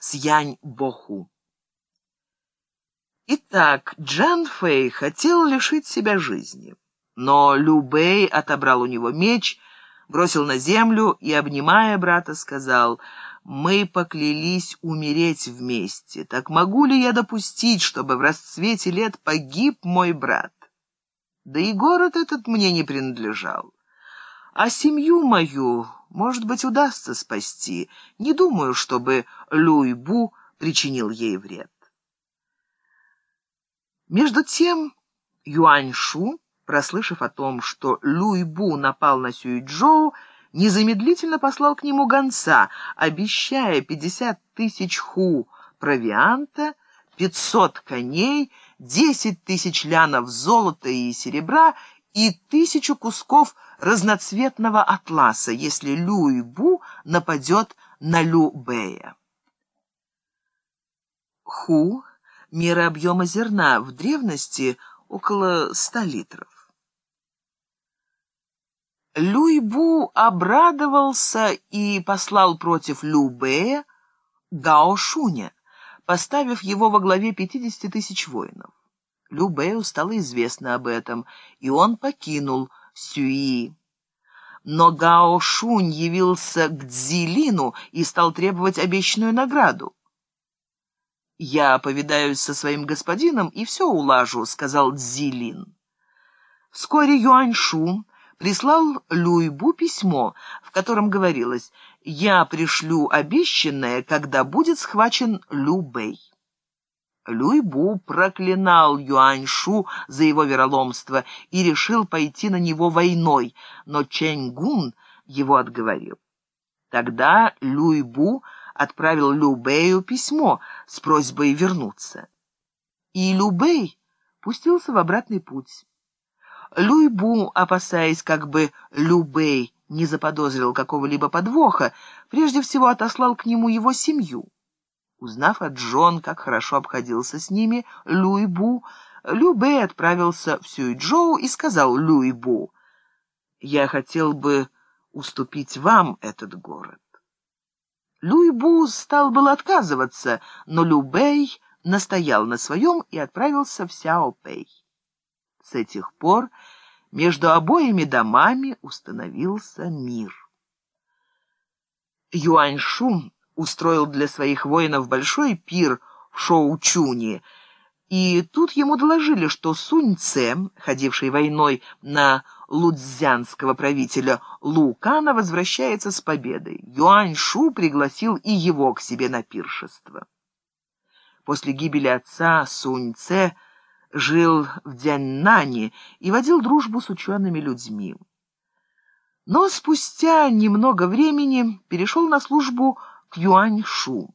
с Янь-Боху. Итак, Джан Фэй хотел лишить себя жизни, но Лю Бэй отобрал у него меч, бросил на землю и, обнимая брата, сказал, «Мы поклялись умереть вместе. Так могу ли я допустить, чтобы в расцвете лет погиб мой брат? Да и город этот мне не принадлежал. А семью мою, может быть, удастся спасти. Не думаю, чтобы Люйбу причинил ей вред». Между тем Юаньшу прослышав о том, что Люйбу напал на Сюйчжоу, незамедлительно послал к нему гонца, обещая пятьдесят тысяч ху провианта, пятьсот коней, десять тысяч лянов золота и серебра и тысячу кусков разноцветного атласа, если Люйбу нападет на Любея. Ху — мера объема зерна, в древности около ста литров. Люйбу обрадовался и послал против Любея Гаошуня, поставив его во главе 50 тысяч воинов. Любею стало известно об этом, и он покинул Сюи. Но Гао Шунь явился к Цзилину и стал требовать обещанную награду. «Я повидаюсь со своим господином и все улажу», — сказал Цзилин. Вскоре Юаньшу прислал Люйбу письмо, в котором говорилось «Я пришлю обещанное, когда будет схвачен Лю Бэй». Люйбу проклинал Юаньшу за его вероломство и решил пойти на него войной, но Чэньгун его отговорил. Тогда Люйбу отправил Любэю письмо с просьбой вернуться. И Любэй пустился в обратный путь. Люйбу, опасаясь, как бы Любэй не заподозрил какого-либо подвоха, прежде всего отослал к нему его семью. Узнав от Джон, как хорошо обходился с ними Люйбу, Любэй отправился в Сюйчжоу и сказал Люйбу, «Я хотел бы уступить вам этот город». Люйбу стал был отказываться, но Любэй настоял на своем и отправился в Сяопэй. С этих пор между обоими домами установился мир. Юаньшу устроил для своих воинов большой пир в Шоучуне, и тут ему доложили, что Сунь Цэ, ходивший войной на лудзянского правителя Лукана, возвращается с победой. Юаньшу пригласил и его к себе на пиршество. После гибели отца Сунь Цэ жил в Дяньнане и водил дружбу с учеными людьми. Но спустя немного времени перешел на службу к Юаньшу.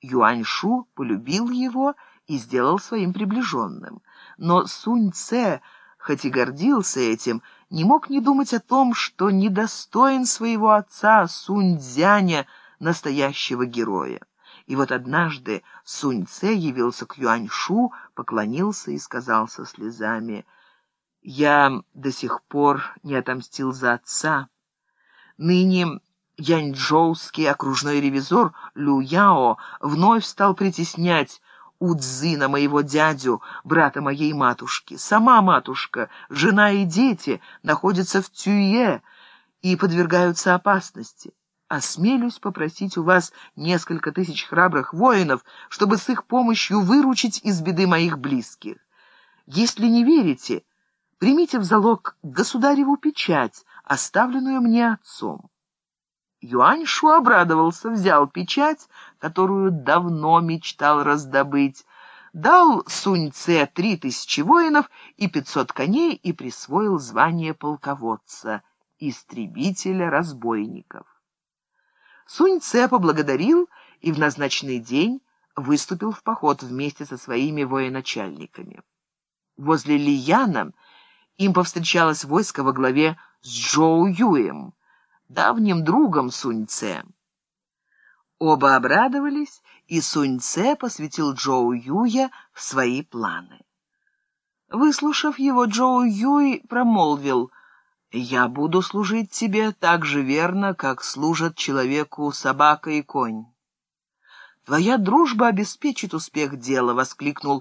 Юаньшу полюбил его и сделал своим приближенным. Но Сунь Цэ, хоть и гордился этим, не мог не думать о том, что недостоин своего отца Сунь Цзяня, настоящего героя. И вот однажды Сунь Цэ явился к Юаньшу, поклонился и сказал со слезами, «Я до сих пор не отомстил за отца. Ныне яньчжоуский окружной ревизор Лю Яо вновь стал притеснять Удзина, моего дядю, брата моей матушки. Сама матушка, жена и дети находятся в Тюе и подвергаются опасности осмелюсь попросить у вас несколько тысяч храбрых воинов, чтобы с их помощью выручить из беды моих близких. Если не верите, примите в залог государеву печать, оставленную мне отцом». Юаньшу обрадовался, взял печать, которую давно мечтал раздобыть, дал Суньце три тысячи воинов и пятьсот коней и присвоил звание полководца, истребителя разбойников. Сунь Це поблагодарил и в назначенный день выступил в поход вместе со своими военачальниками. Возле Лияна им повстречалось войско во главе с Джоу Юем, давним другом Сунь Це. Оба обрадовались, и Сунь Це посвятил Джоу Юя в свои планы. Выслушав его, Джоу Юй промолвил — я буду служить тебе так же верно, как служат человеку собака и конь. «Твоя дружба обеспечит успех дела», — воскликнул